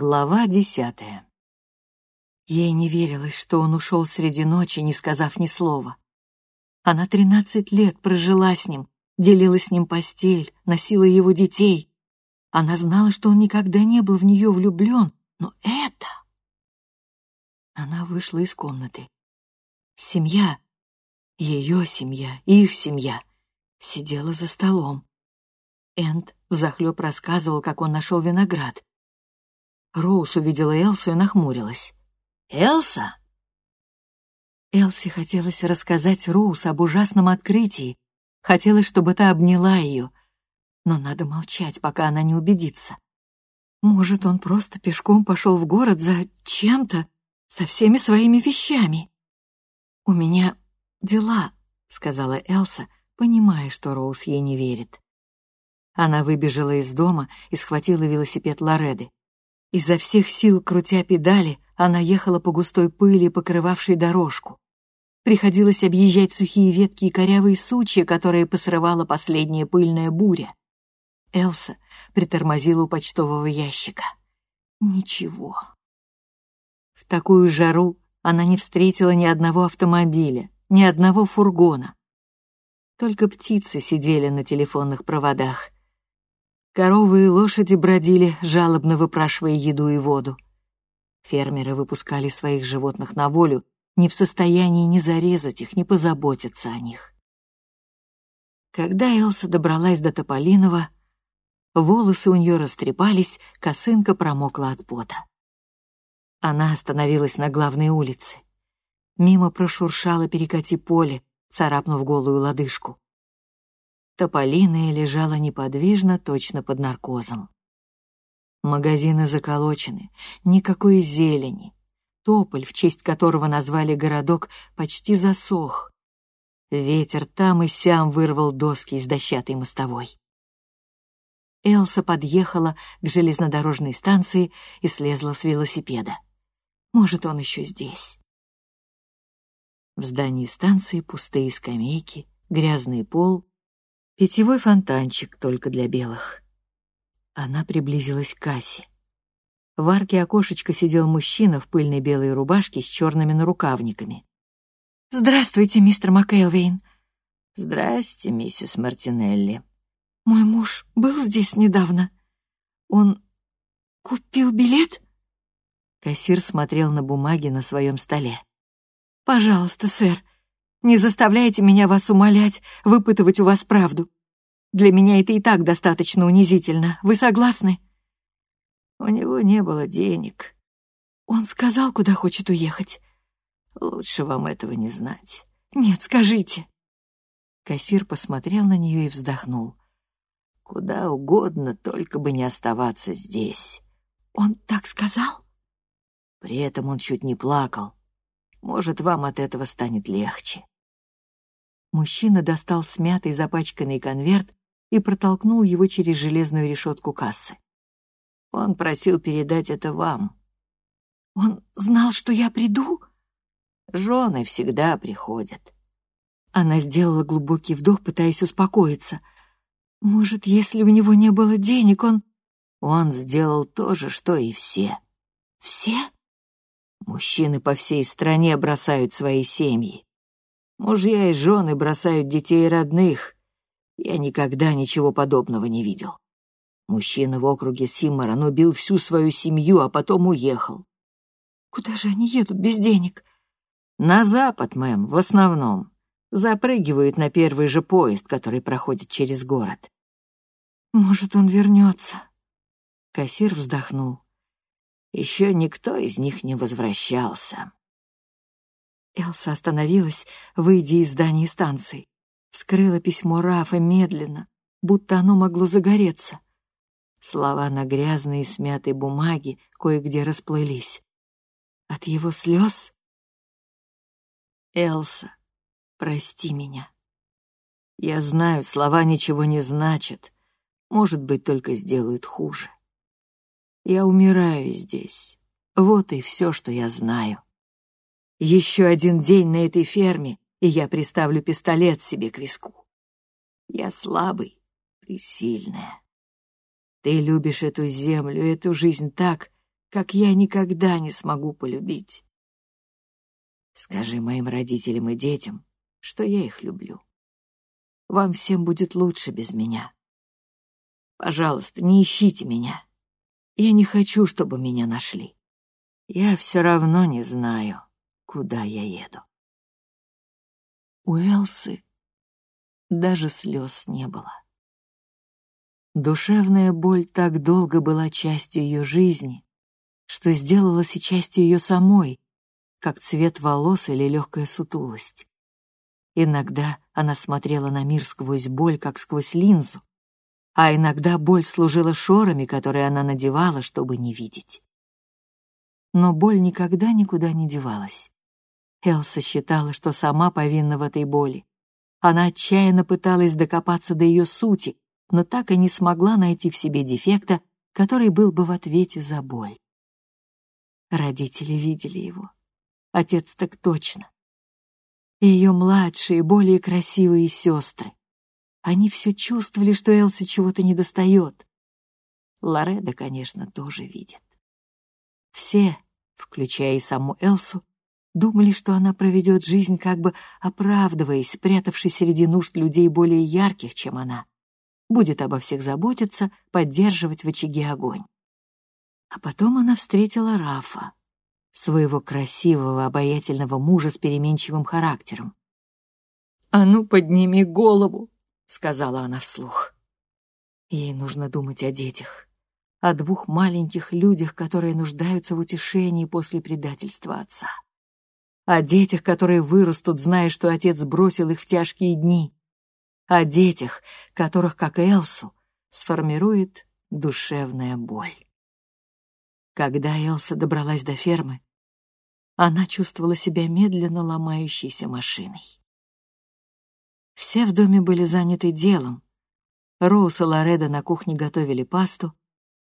Глава десятая. Ей не верилось, что он ушел среди ночи, не сказав ни слова. Она тринадцать лет прожила с ним, делила с ним постель, носила его детей. Она знала, что он никогда не был в нее влюблен, но это... Она вышла из комнаты. Семья, ее семья, их семья, сидела за столом. Энд взахлеб рассказывал, как он нашел виноград. Роуз увидела Элсу и нахмурилась. «Элса?» Элси хотелось рассказать Роуз об ужасном открытии, хотелось, чтобы та обняла ее, но надо молчать, пока она не убедится. Может, он просто пешком пошел в город за чем-то, со всеми своими вещами. «У меня дела», — сказала Элса, понимая, что Роуз ей не верит. Она выбежала из дома и схватила велосипед Лореды. Изо всех сил, крутя педали, она ехала по густой пыли, покрывавшей дорожку. Приходилось объезжать сухие ветки и корявые сучья, которые посрывала последняя пыльная буря. Элса притормозила у почтового ящика. Ничего. В такую жару она не встретила ни одного автомобиля, ни одного фургона. Только птицы сидели на телефонных проводах — Коровы и лошади бродили, жалобно выпрашивая еду и воду. Фермеры выпускали своих животных на волю, не в состоянии ни зарезать их, ни позаботиться о них. Когда Элса добралась до Тополинова, волосы у нее растрепались, косынка промокла от пота. Она остановилась на главной улице. Мимо прошуршало перекати поле, царапнув голую лодыжку. Тополиная лежала неподвижно, точно под наркозом. Магазины заколочены, никакой зелени. Тополь, в честь которого назвали городок, почти засох. Ветер там и сям вырвал доски из дощатой мостовой. Элса подъехала к железнодорожной станции и слезла с велосипеда. Может, он еще здесь. В здании станции пустые скамейки, грязный пол Питьевой фонтанчик только для белых. Она приблизилась к кассе. В арке окошечка сидел мужчина в пыльной белой рубашке с черными нарукавниками. «Здравствуйте, мистер МакЭлвейн». «Здрасте, миссис Мартинелли». «Мой муж был здесь недавно. Он купил билет?» Кассир смотрел на бумаги на своем столе. «Пожалуйста, сэр, не заставляйте меня вас умолять, выпытывать у вас правду. Для меня это и так достаточно унизительно. Вы согласны?» У него не было денег. Он сказал, куда хочет уехать. Лучше вам этого не знать. Нет, скажите. Кассир посмотрел на нее и вздохнул. Куда угодно, только бы не оставаться здесь. Он так сказал? При этом он чуть не плакал. Может, вам от этого станет легче. Мужчина достал смятый запачканный конверт и протолкнул его через железную решетку кассы. Он просил передать это вам. Он знал, что я приду? Жены всегда приходят. Она сделала глубокий вдох, пытаясь успокоиться. Может, если у него не было денег, он... Он сделал то же, что и все. Все? Мужчины по всей стране бросают свои семьи. Мужья и жены бросают детей родных. Я никогда ничего подобного не видел. Мужчина в округе Симморон убил всю свою семью, а потом уехал. Куда же они едут без денег? На запад, мэм, в основном. Запрыгивают на первый же поезд, который проходит через город. Может, он вернется. Кассир вздохнул. Еще никто из них не возвращался. Элса остановилась, выйдя из здания станции. Вскрыла письмо Рафа медленно, будто оно могло загореться. Слова на грязной и смятой бумаге кое-где расплылись. От его слез... «Элса, прости меня. Я знаю, слова ничего не значат, может быть, только сделают хуже. Я умираю здесь. Вот и все, что я знаю. Еще один день на этой ферме, и я приставлю пистолет себе к виску. Я слабый, ты сильная. Ты любишь эту землю, эту жизнь так, как я никогда не смогу полюбить. Скажи моим родителям и детям, что я их люблю. Вам всем будет лучше без меня. Пожалуйста, не ищите меня. Я не хочу, чтобы меня нашли. Я все равно не знаю, куда я еду. У Элсы даже слез не было. Душевная боль так долго была частью ее жизни, что сделалась и частью ее самой, как цвет волос или легкая сутулость. Иногда она смотрела на мир сквозь боль, как сквозь линзу, а иногда боль служила шорами, которые она надевала, чтобы не видеть. Но боль никогда никуда не девалась. Элса считала, что сама повинна в этой боли. Она отчаянно пыталась докопаться до ее сути, но так и не смогла найти в себе дефекта, который был бы в ответе за боль. Родители видели его. Отец так точно. И ее младшие, более красивые сестры. Они все чувствовали, что Элси чего-то недостает. Лореда, конечно, тоже видит. Все, включая и саму Элсу, думали, что она проведет жизнь, как бы оправдываясь, спрятавшись среди нужд людей более ярких, чем она. Будет обо всех заботиться, поддерживать в очаге огонь. А потом она встретила Рафа, своего красивого, обаятельного мужа с переменчивым характером. «А ну, подними голову!» — сказала она вслух. Ей нужно думать о детях, о двух маленьких людях, которые нуждаются в утешении после предательства отца. О детях, которые вырастут, зная, что отец бросил их в тяжкие дни. О детях, которых, как Элсу, сформирует душевная боль. Когда Элса добралась до фермы, она чувствовала себя медленно ломающейся машиной. Все в доме были заняты делом. Роуз и Лореда на кухне готовили пасту,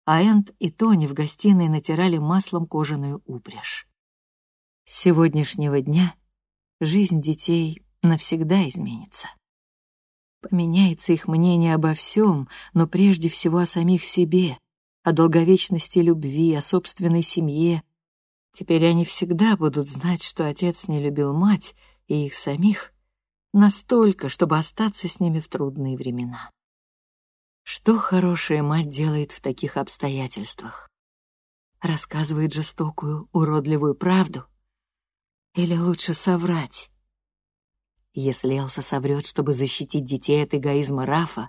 а Энд и Тони в гостиной натирали маслом кожаную упряжь. С сегодняшнего дня жизнь детей навсегда изменится. Поменяется их мнение обо всем, но прежде всего о самих себе — о долговечности любви, о собственной семье. Теперь они всегда будут знать, что отец не любил мать и их самих настолько, чтобы остаться с ними в трудные времена. Что хорошая мать делает в таких обстоятельствах? Рассказывает жестокую, уродливую правду? Или лучше соврать? Если Элса соврет, чтобы защитить детей от эгоизма Рафа,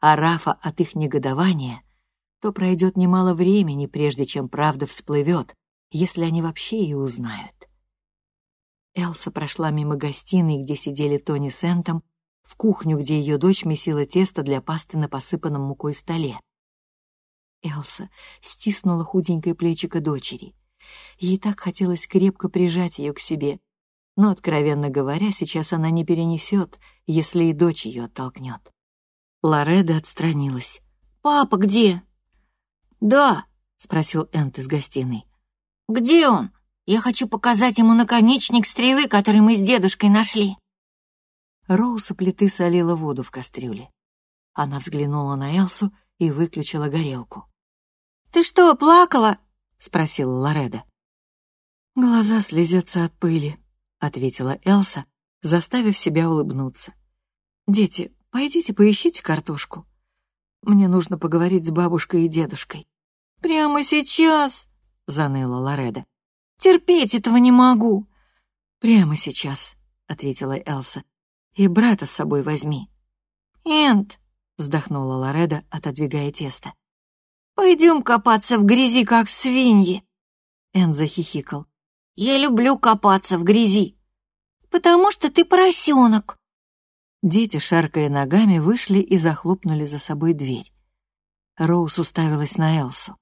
а Рафа от их негодования — то пройдет немало времени, прежде чем правда всплывет, если они вообще ее узнают. Элса прошла мимо гостиной, где сидели Тони с Энтом, в кухню, где ее дочь месила тесто для пасты на посыпанном мукой столе. Элса стиснула худенькое плечико дочери. Ей так хотелось крепко прижать ее к себе, но, откровенно говоря, сейчас она не перенесет, если и дочь ее оттолкнет. Лореда отстранилась. «Папа где?» «Да», — спросил Энт из гостиной. «Где он? Я хочу показать ему наконечник стрелы, который мы с дедушкой нашли». Роуз у плиты солила воду в кастрюле. Она взглянула на Элсу и выключила горелку. «Ты что, плакала?» — спросила Лореда. «Глаза слезятся от пыли», — ответила Элса, заставив себя улыбнуться. «Дети, пойдите поищите картошку. Мне нужно поговорить с бабушкой и дедушкой». «Прямо сейчас?» — заныла Лореда. «Терпеть этого не могу». «Прямо сейчас», — ответила Элса. «И брата с собой возьми». «Энд», — вздохнула Лореда, отодвигая тесто. «Пойдем копаться в грязи, как свиньи». Энд захихикал. «Я люблю копаться в грязи, потому что ты поросенок». Дети, шаркая ногами, вышли и захлопнули за собой дверь. Роуз уставилась на Элсу.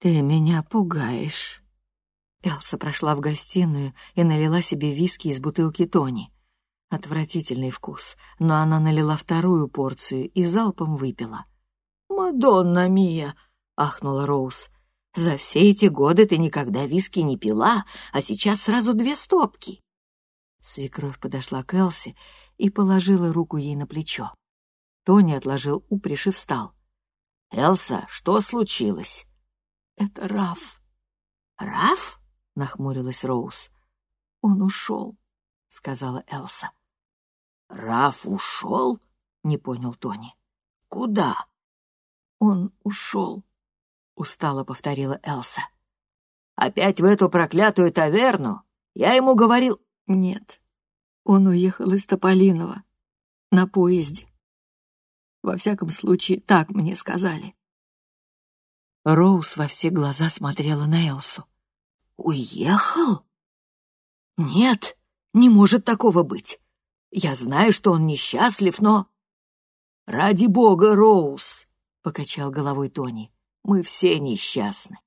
«Ты меня пугаешь». Элса прошла в гостиную и налила себе виски из бутылки Тони. Отвратительный вкус, но она налила вторую порцию и залпом выпила. «Мадонна Мия!» — ахнула Роуз. «За все эти годы ты никогда виски не пила, а сейчас сразу две стопки». Свекровь подошла к Элсе и положила руку ей на плечо. Тони отложил упряжь и встал. «Элса, что случилось?» «Это Раф», «Раф?» — нахмурилась Роуз. «Он ушел», — сказала Элса. «Раф ушел?» — не понял Тони. «Куда?» «Он ушел», — устало повторила Элса. «Опять в эту проклятую таверну? Я ему говорил...» «Нет, он уехал из Тополиного на поезде. Во всяком случае, так мне сказали». Роуз во все глаза смотрела на Элсу. «Уехал? Нет, не может такого быть. Я знаю, что он несчастлив, но...» «Ради бога, Роуз!» — покачал головой Тони. «Мы все несчастны.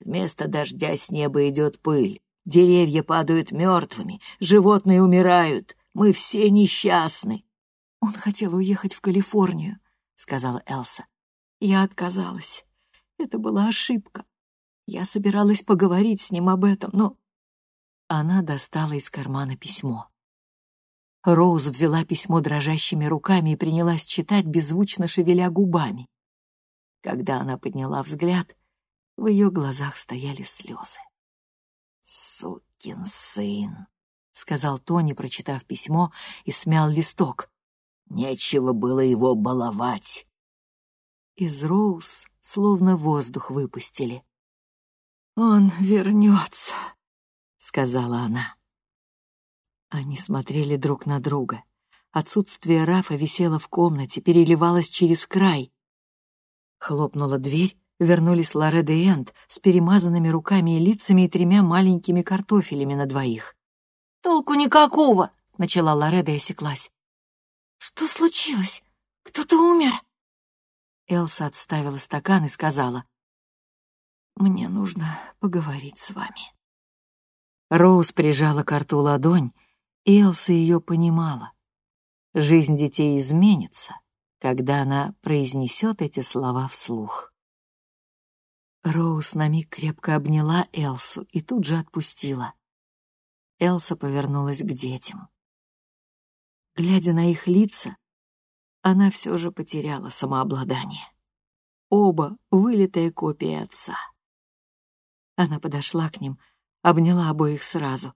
Вместо дождя с неба идет пыль, деревья падают мертвыми, животные умирают. Мы все несчастны». «Он хотел уехать в Калифорнию», — сказала Элса. «Я отказалась. Это была ошибка. Я собиралась поговорить с ним об этом, но...» Она достала из кармана письмо. Роуз взяла письмо дрожащими руками и принялась читать, беззвучно шевеля губами. Когда она подняла взгляд, в ее глазах стояли слезы. «Сукин сын!» — сказал Тони, прочитав письмо, и смял листок. «Нечего было его баловать!» Из Роуз словно воздух выпустили. «Он вернется», — сказала она. Они смотрели друг на друга. Отсутствие Рафа висело в комнате, переливалось через край. Хлопнула дверь, вернулись Лореда и Энд с перемазанными руками и лицами и тремя маленькими картофелями на двоих. «Толку никакого!» — начала Лореда и осеклась. «Что случилось? Кто-то умер?» Элса отставила стакан и сказала, «Мне нужно поговорить с вами». Роуз прижала к рту ладонь, и Элса ее понимала. Жизнь детей изменится, когда она произнесет эти слова вслух. Роуз на миг крепко обняла Элсу и тут же отпустила. Элса повернулась к детям. Глядя на их лица, она все же потеряла самообладание. Оба — вылитая копия отца. Она подошла к ним, обняла обоих сразу.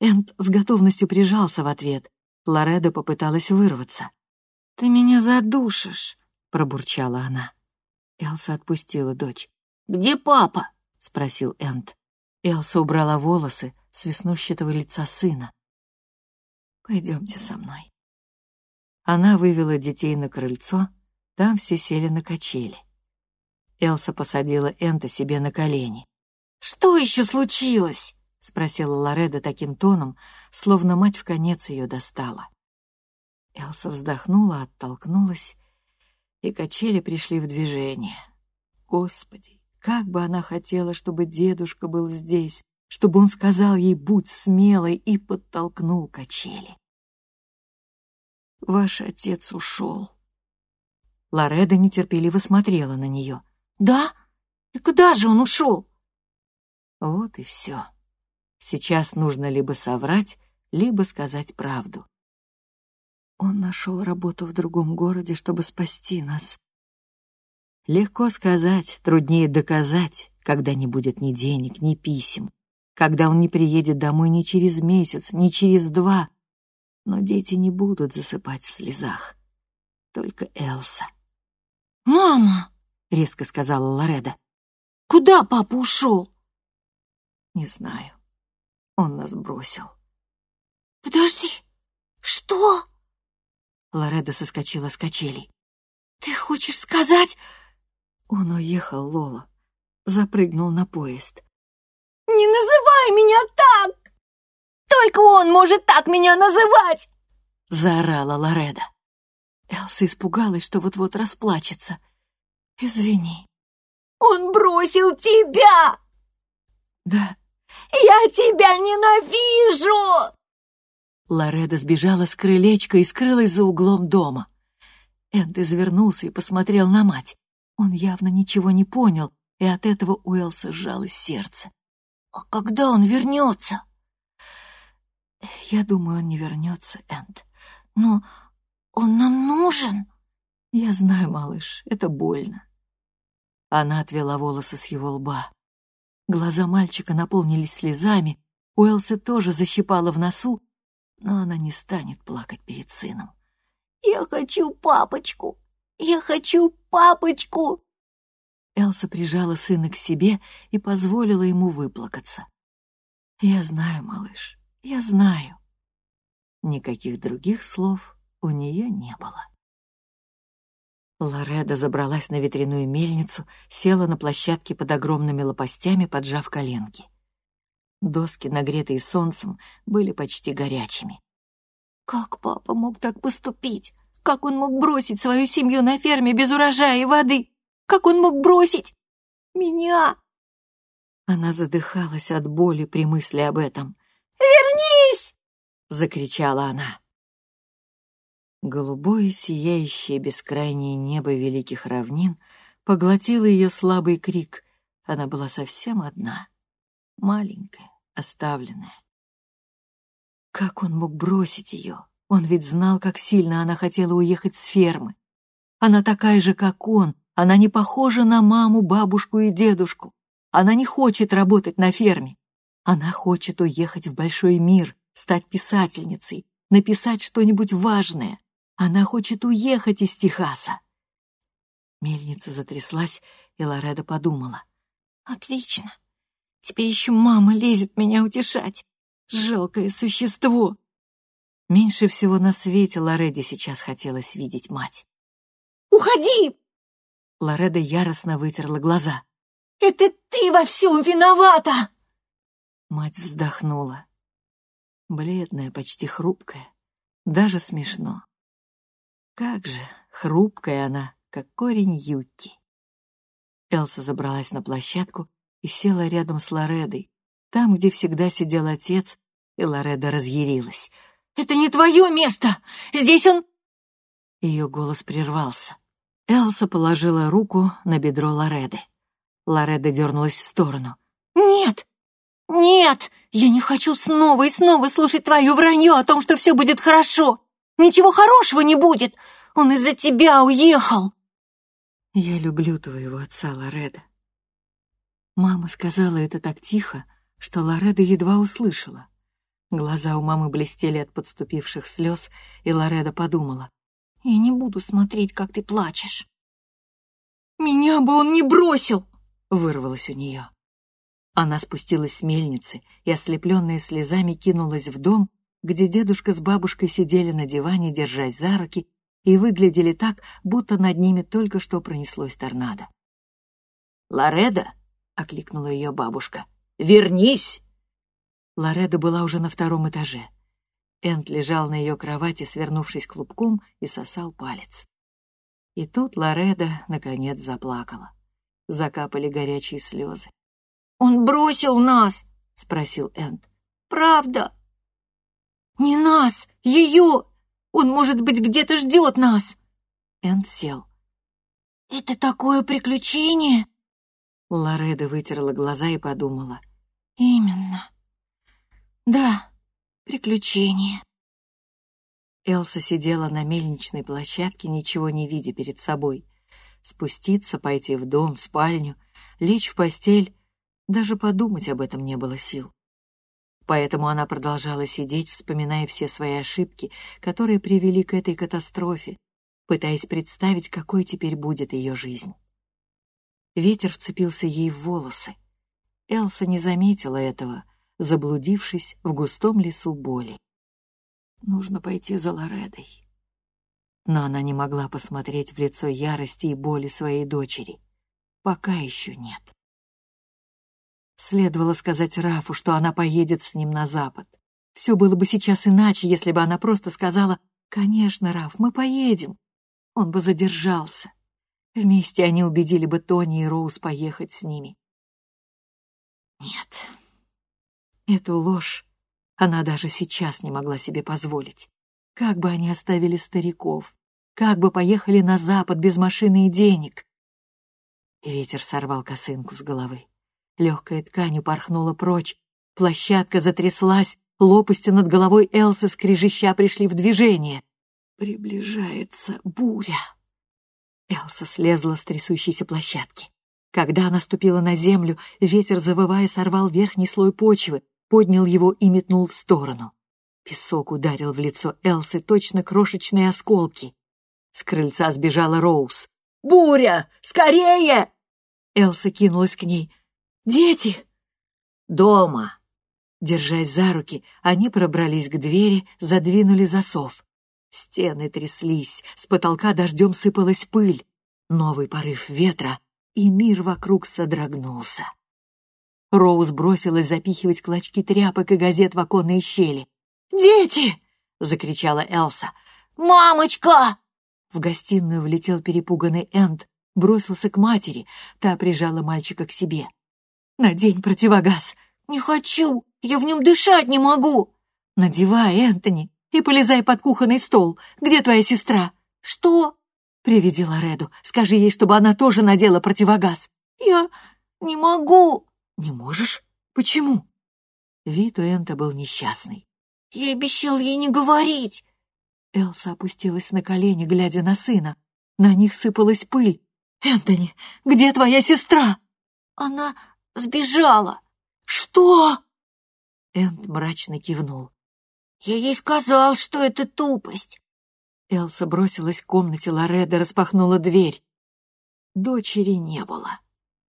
Энд с готовностью прижался в ответ. Лоредо попыталась вырваться. «Ты меня задушишь», — пробурчала она. Элса отпустила дочь. «Где папа?» — спросил Энд. Элса убрала волосы с веснущатого лица сына. «Пойдемте со мной». Она вывела детей на крыльцо, там все сели на качели. Элса посадила Энта себе на колени. «Что еще случилось?» — спросила Лореда таким тоном, словно мать в конец ее достала. Элса вздохнула, оттолкнулась, и качели пришли в движение. Господи, как бы она хотела, чтобы дедушка был здесь, чтобы он сказал ей «будь смелой» и подтолкнул качели. Ваш отец ушел. Лореда нетерпеливо смотрела на нее. «Да? И куда же он ушел?» Вот и все. Сейчас нужно либо соврать, либо сказать правду. Он нашел работу в другом городе, чтобы спасти нас. Легко сказать, труднее доказать, когда не будет ни денег, ни писем, когда он не приедет домой ни через месяц, ни через два, но дети не будут засыпать в слезах. Только Элса. «Мама!» — резко сказала Лореда. «Куда папа ушел?» «Не знаю. Он нас бросил». «Подожди! Что?» Лореда соскочила с качелей. «Ты хочешь сказать...» Он уехал, Лола. Запрыгнул на поезд. «Не называй меня так!» Только он может так меня называть!» — заорала Лореда. Элса испугалась, что вот-вот расплачется. «Извини». «Он бросил тебя!» «Да». «Я тебя ненавижу!» Лореда сбежала с крылечка и скрылась за углом дома. Энд извернулся и посмотрел на мать. Он явно ничего не понял, и от этого у Элсы сжалось сердце. «А когда он вернется?» Я думаю, он не вернется, Энд. Но он нам нужен. Я знаю, малыш, это больно. Она отвела волосы с его лба. Глаза мальчика наполнились слезами, у Элсы тоже защипала в носу, но она не станет плакать перед сыном. «Я хочу папочку! Я хочу папочку!» Элса прижала сына к себе и позволила ему выплакаться. «Я знаю, малыш, я знаю». Никаких других слов у нее не было. Лореда забралась на ветряную мельницу, села на площадке под огромными лопастями, поджав коленки. Доски, нагретые солнцем, были почти горячими. «Как папа мог так поступить? Как он мог бросить свою семью на ферме без урожая и воды? Как он мог бросить меня?» Она задыхалась от боли при мысли об этом. «Вернись!» — закричала она. Голубое, сияющее бескрайнее небо великих равнин поглотило ее слабый крик. Она была совсем одна, маленькая, оставленная. Как он мог бросить ее? Он ведь знал, как сильно она хотела уехать с фермы. Она такая же, как он. Она не похожа на маму, бабушку и дедушку. Она не хочет работать на ферме. Она хочет уехать в большой мир, стать писательницей, написать что-нибудь важное. Она хочет уехать из Техаса. Мельница затряслась, и Лореда подумала. «Отлично. Теперь еще мама лезет меня утешать. Жалкое существо!» Меньше всего на свете Лореде сейчас хотелось видеть мать. «Уходи!» Лореда яростно вытерла глаза. «Это ты во всем виновата!» Мать вздохнула. Бледная, почти хрупкая. Даже смешно. Как же хрупкая она, как корень юбки. Элса забралась на площадку и села рядом с Лоредой, там, где всегда сидел отец, и Лореда разъярилась. «Это не твое место! Здесь он...» Ее голос прервался. Элса положила руку на бедро Лореды. Лореда дернулась в сторону. «Нет! Нет! Я не хочу снова и снова слушать твое вранье о том, что все будет хорошо! Ничего хорошего не будет! Он из-за тебя уехал!» «Я люблю твоего отца, Лореда». Мама сказала это так тихо, что Лореда едва услышала. Глаза у мамы блестели от подступивших слез, и Лореда подумала. «Я не буду смотреть, как ты плачешь». «Меня бы он не бросил!» — вырвалось у нее. Она спустилась с мельницы и, ослепленная слезами, кинулась в дом, где дедушка с бабушкой сидели на диване, держась за руки, и выглядели так, будто над ними только что пронеслось торнадо. «Лореда!» — окликнула ее бабушка. «Вернись!» Лореда была уже на втором этаже. Энд лежал на ее кровати, свернувшись клубком, и сосал палец. И тут Лореда, наконец, заплакала. Закапали горячие слезы. «Он бросил нас!» — спросил Энд. «Правда?» «Не нас, ее! Он, может быть, где-то ждет нас!» Энд сел. «Это такое приключение!» Лореда вытерла глаза и подумала. «Именно. Да, приключение». Элса сидела на мельничной площадке, ничего не видя перед собой. Спуститься, пойти в дом, в спальню, лечь в постель, даже подумать об этом не было сил. Поэтому она продолжала сидеть, вспоминая все свои ошибки, которые привели к этой катастрофе, пытаясь представить, какой теперь будет ее жизнь. Ветер вцепился ей в волосы. Элса не заметила этого, заблудившись в густом лесу боли. Нужно пойти за Лоредой. Но она не могла посмотреть в лицо ярости и боли своей дочери. Пока еще нет. Следовало сказать Рафу, что она поедет с ним на запад. Все было бы сейчас иначе, если бы она просто сказала «Конечно, Раф, мы поедем». Он бы задержался. Вместе они убедили бы Тони и Роуз поехать с ними. Нет, эту ложь она даже сейчас не могла себе позволить. Как бы они оставили стариков, как бы поехали на запад без машины и денег. Ветер сорвал косынку с головы. Легкая ткань упорхнула прочь. Площадка затряслась, лопасти над головой Элсы скрежеща пришли в движение. Приближается буря. Элса слезла с трясущейся площадки. Когда она ступила на землю, ветер, завывая, сорвал верхний слой почвы, поднял его и метнул в сторону. Песок ударил в лицо Элсы точно крошечные осколки. С крыльца сбежала Роуз. «Буря! Скорее!» Элса кинулась к ней. «Дети!» «Дома!» Держась за руки, они пробрались к двери, задвинули засов. Стены тряслись, с потолка дождем сыпалась пыль. Новый порыв ветра, и мир вокруг содрогнулся. Роуз бросилась запихивать клочки тряпок и газет в оконные щели. «Дети!» — закричала Элса. «Мамочка!» В гостиную влетел перепуганный Энд, бросился к матери, та прижала мальчика к себе. «Надень противогаз!» «Не хочу! Я в нем дышать не могу!» «Надевай, Энтони, и полезай под кухонный стол. Где твоя сестра?» «Что?» «Приведи Лореду. Скажи ей, чтобы она тоже надела противогаз». «Я не могу». «Не можешь? Почему?» Вид у Энта был несчастный. «Я обещал ей не говорить». Элса опустилась на колени, глядя на сына. На них сыпалась пыль. «Энтони, где твоя сестра?» «Она сбежала». «Что?» Энд мрачно кивнул. «Я ей сказал, что это тупость». Элса бросилась к комнате Лореда, распахнула дверь. Дочери не было.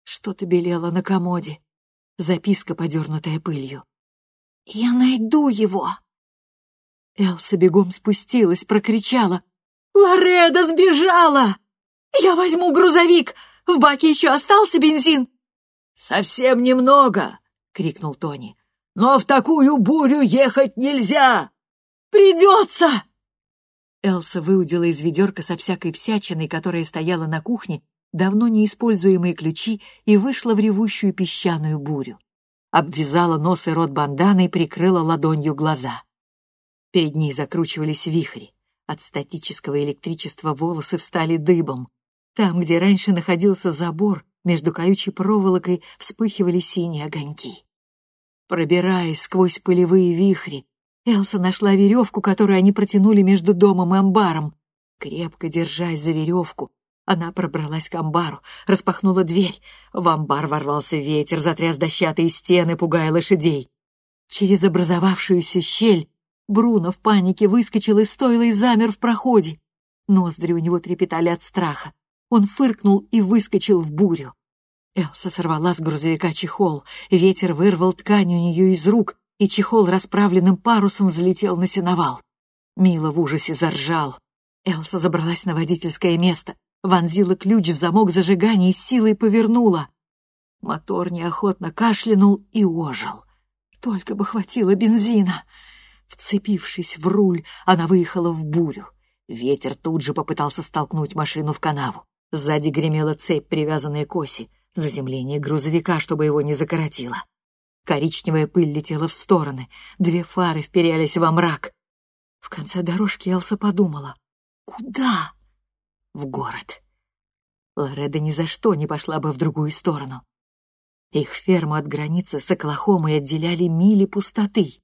Что-то белело на комоде. Записка, подернутая пылью. «Я найду его!» Элса бегом спустилась, прокричала. «Лореда сбежала! Я возьму грузовик! В баке еще остался бензин!» «Совсем немного!» — крикнул Тони. «Но в такую бурю ехать нельзя!» «Придется!» Элса выудила из ведерка со всякой всячиной, которая стояла на кухне, давно неиспользуемые ключи и вышла в ревущую песчаную бурю. Обвязала нос и рот банданой, прикрыла ладонью глаза. Перед ней закручивались вихри. От статического электричества волосы встали дыбом. Там, где раньше находился забор, между колючей проволокой вспыхивали синие огоньки. Пробираясь сквозь пылевые вихри, Элса нашла веревку, которую они протянули между домом и амбаром. Крепко держась за веревку, она пробралась к амбару, распахнула дверь. В амбар ворвался ветер, затряс дощатые стены, пугая лошадей. Через образовавшуюся щель Бруно в панике выскочил из стойла и замер в проходе. Ноздри у него трепетали от страха. Он фыркнул и выскочил в бурю. Элса сорвала с грузовика чехол, ветер вырвал ткань у нее из рук, и чехол расправленным парусом взлетел на сеновал. Мила в ужасе заржал. Элса забралась на водительское место, вонзила ключ в замок зажигания и силой повернула. Мотор неохотно кашлянул и ожил. Только бы хватило бензина. Вцепившись в руль, она выехала в бурю. Ветер тут же попытался столкнуть машину в канаву. Сзади гремела цепь, привязанная к оси, заземление грузовика, чтобы его не закоротило. Коричневая пыль летела в стороны, две фары вперялись во мрак. В конце дорожки Элса подумала. «Куда?» «В город». Лореда ни за что не пошла бы в другую сторону. Их ферму от границы с Оклахомой отделяли мили пустоты.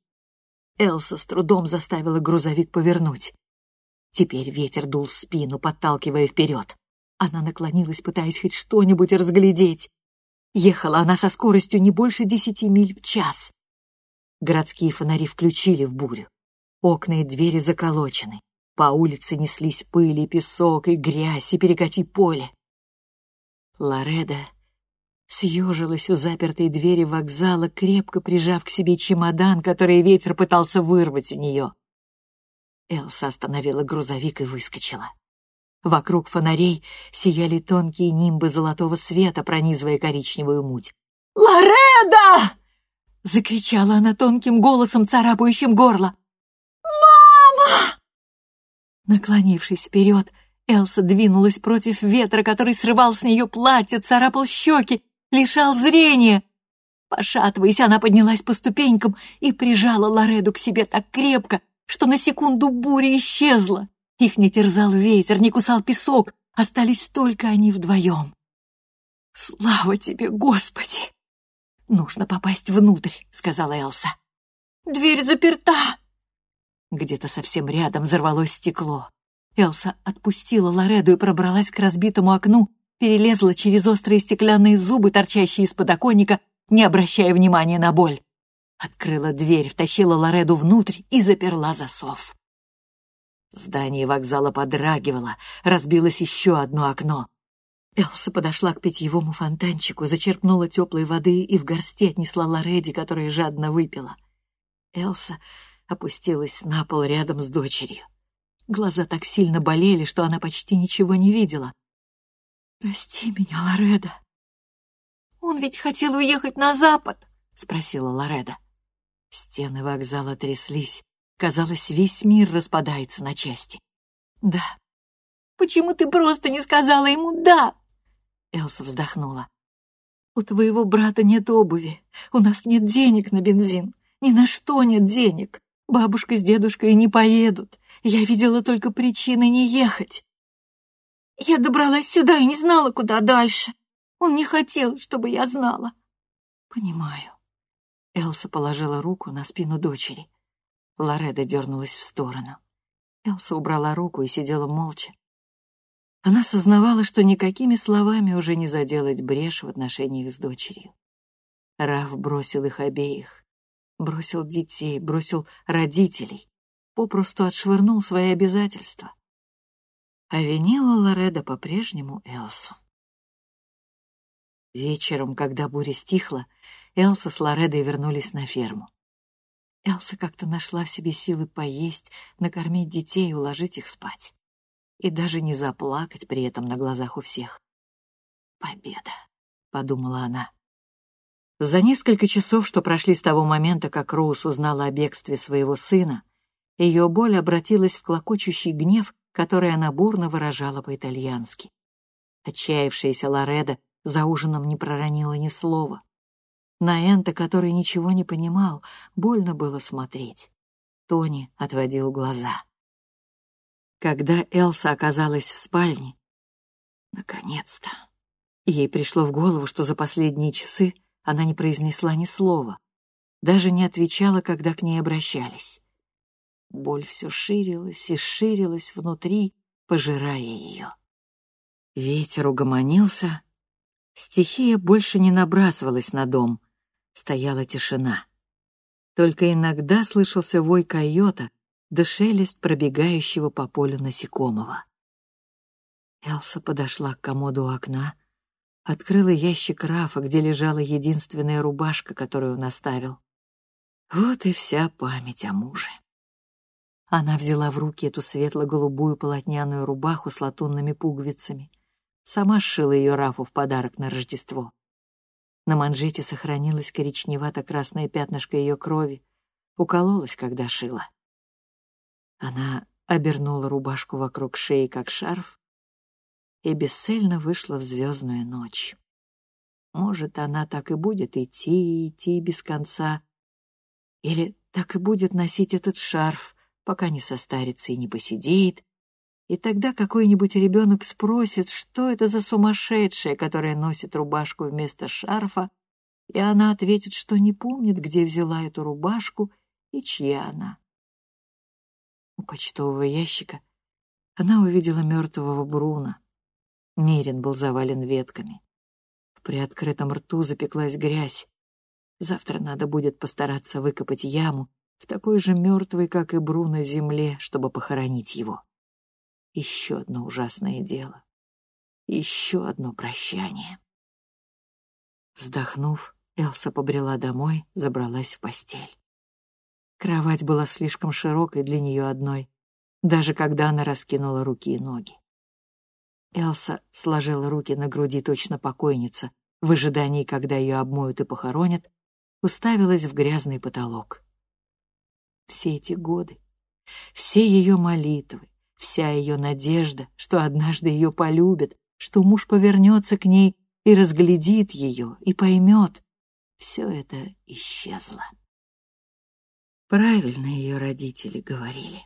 Элса с трудом заставила грузовик повернуть. Теперь ветер дул в спину, подталкивая вперед. Она наклонилась, пытаясь хоть что-нибудь разглядеть. Ехала она со скоростью не больше десяти миль в час. Городские фонари включили в бурю. Окна и двери заколочены. По улице неслись пыль и песок, и грязь, и перекати поле. Лореда съежилась у запертой двери вокзала, крепко прижав к себе чемодан, который ветер пытался вырвать у нее. Элса остановила грузовик и выскочила. Вокруг фонарей сияли тонкие нимбы золотого света, пронизывая коричневую муть. «Лореда!» — закричала она тонким голосом, царапающим горло. «Мама!» Наклонившись вперед, Элса двинулась против ветра, который срывал с нее платье, царапал щеки лишал зрения. Пошатываясь, она поднялась по ступенькам и прижала Лореду к себе так крепко, что на секунду буря исчезла. Их не терзал ветер, не кусал песок, остались только они вдвоем. «Слава тебе, Господи!» «Нужно попасть внутрь», — сказала Элса. «Дверь заперта!» Где-то совсем рядом взорвалось стекло. Элса отпустила Лореду и пробралась к разбитому окну перелезла через острые стеклянные зубы, торчащие из подоконника, не обращая внимания на боль. Открыла дверь, втащила Лореду внутрь и заперла засов. Здание вокзала подрагивало, разбилось еще одно окно. Элса подошла к питьевому фонтанчику, зачерпнула теплой воды и в горсти отнесла Лореди, которая жадно выпила. Элса опустилась на пол рядом с дочерью. Глаза так сильно болели, что она почти ничего не видела. «Прости меня, Лореда». «Он ведь хотел уехать на запад», — спросила Лореда. Стены вокзала тряслись. Казалось, весь мир распадается на части. «Да». «Почему ты просто не сказала ему «да»?» Элса вздохнула. «У твоего брата нет обуви. У нас нет денег на бензин. Ни на что нет денег. Бабушка с дедушкой не поедут. Я видела только причины не ехать. Я добралась сюда и не знала, куда дальше. Он не хотел, чтобы я знала. Понимаю. Элса положила руку на спину дочери. Лореда дернулась в сторону. Элса убрала руку и сидела молча. Она сознавала, что никакими словами уже не заделать брешь в отношениях с дочерью. Раф бросил их обеих. Бросил детей, бросил родителей. Попросту отшвырнул свои обязательства. А винила Лореда по-прежнему Элсу. Вечером, когда буря стихла, Элса с Лоредой вернулись на ферму. Элса как-то нашла в себе силы поесть, накормить детей и уложить их спать. И даже не заплакать при этом на глазах у всех. «Победа», — подумала она. За несколько часов, что прошли с того момента, как Роуз узнала о бегстве своего сына, ее боль обратилась в клокочущий гнев, который она бурно выражала по-итальянски. Отчаявшаяся Лореда за ужином не проронила ни слова. На Энта, который ничего не понимал, больно было смотреть. Тони отводил глаза. Когда Элса оказалась в спальне, наконец-то, ей пришло в голову, что за последние часы она не произнесла ни слова, даже не отвечала, когда к ней обращались. Боль все ширилась и ширилась внутри, пожирая ее. Ветер угомонился, стихия больше не набрасывалась на дом, стояла тишина. Только иногда слышался вой койота да шелест пробегающего по полю насекомого. Элса подошла к комоду у окна, открыла ящик Рафа, где лежала единственная рубашка, которую он оставил. Вот и вся память о муже. Она взяла в руки эту светло-голубую полотняную рубаху с латунными пуговицами. Сама сшила ее Рафу в подарок на Рождество. На манжете сохранилось коричневато-красное пятнышко ее крови. Укололась, когда шила. Она обернула рубашку вокруг шеи, как шарф, и бесцельно вышла в звездную ночь. Может, она так и будет идти и идти без конца, или так и будет носить этот шарф, пока не состарится и не посидеет, и тогда какой-нибудь ребенок спросит, что это за сумасшедшая, которая носит рубашку вместо шарфа, и она ответит, что не помнит, где взяла эту рубашку и чья она. У почтового ящика она увидела мертвого Бруна. Мерин был завален ветками. В приоткрытом рту запеклась грязь. Завтра надо будет постараться выкопать яму в такой же мертвой, как и Бруно, земле, чтобы похоронить его. Еще одно ужасное дело. Еще одно прощание. Вздохнув, Элса побрела домой, забралась в постель. Кровать была слишком широкой для нее одной, даже когда она раскинула руки и ноги. Элса сложила руки на груди точно покойница, в ожидании, когда ее обмоют и похоронят, уставилась в грязный потолок все эти годы, все ее молитвы, вся ее надежда, что однажды ее полюбят, что муж повернется к ней и разглядит ее, и поймет, все это исчезло. Правильно ее родители говорили.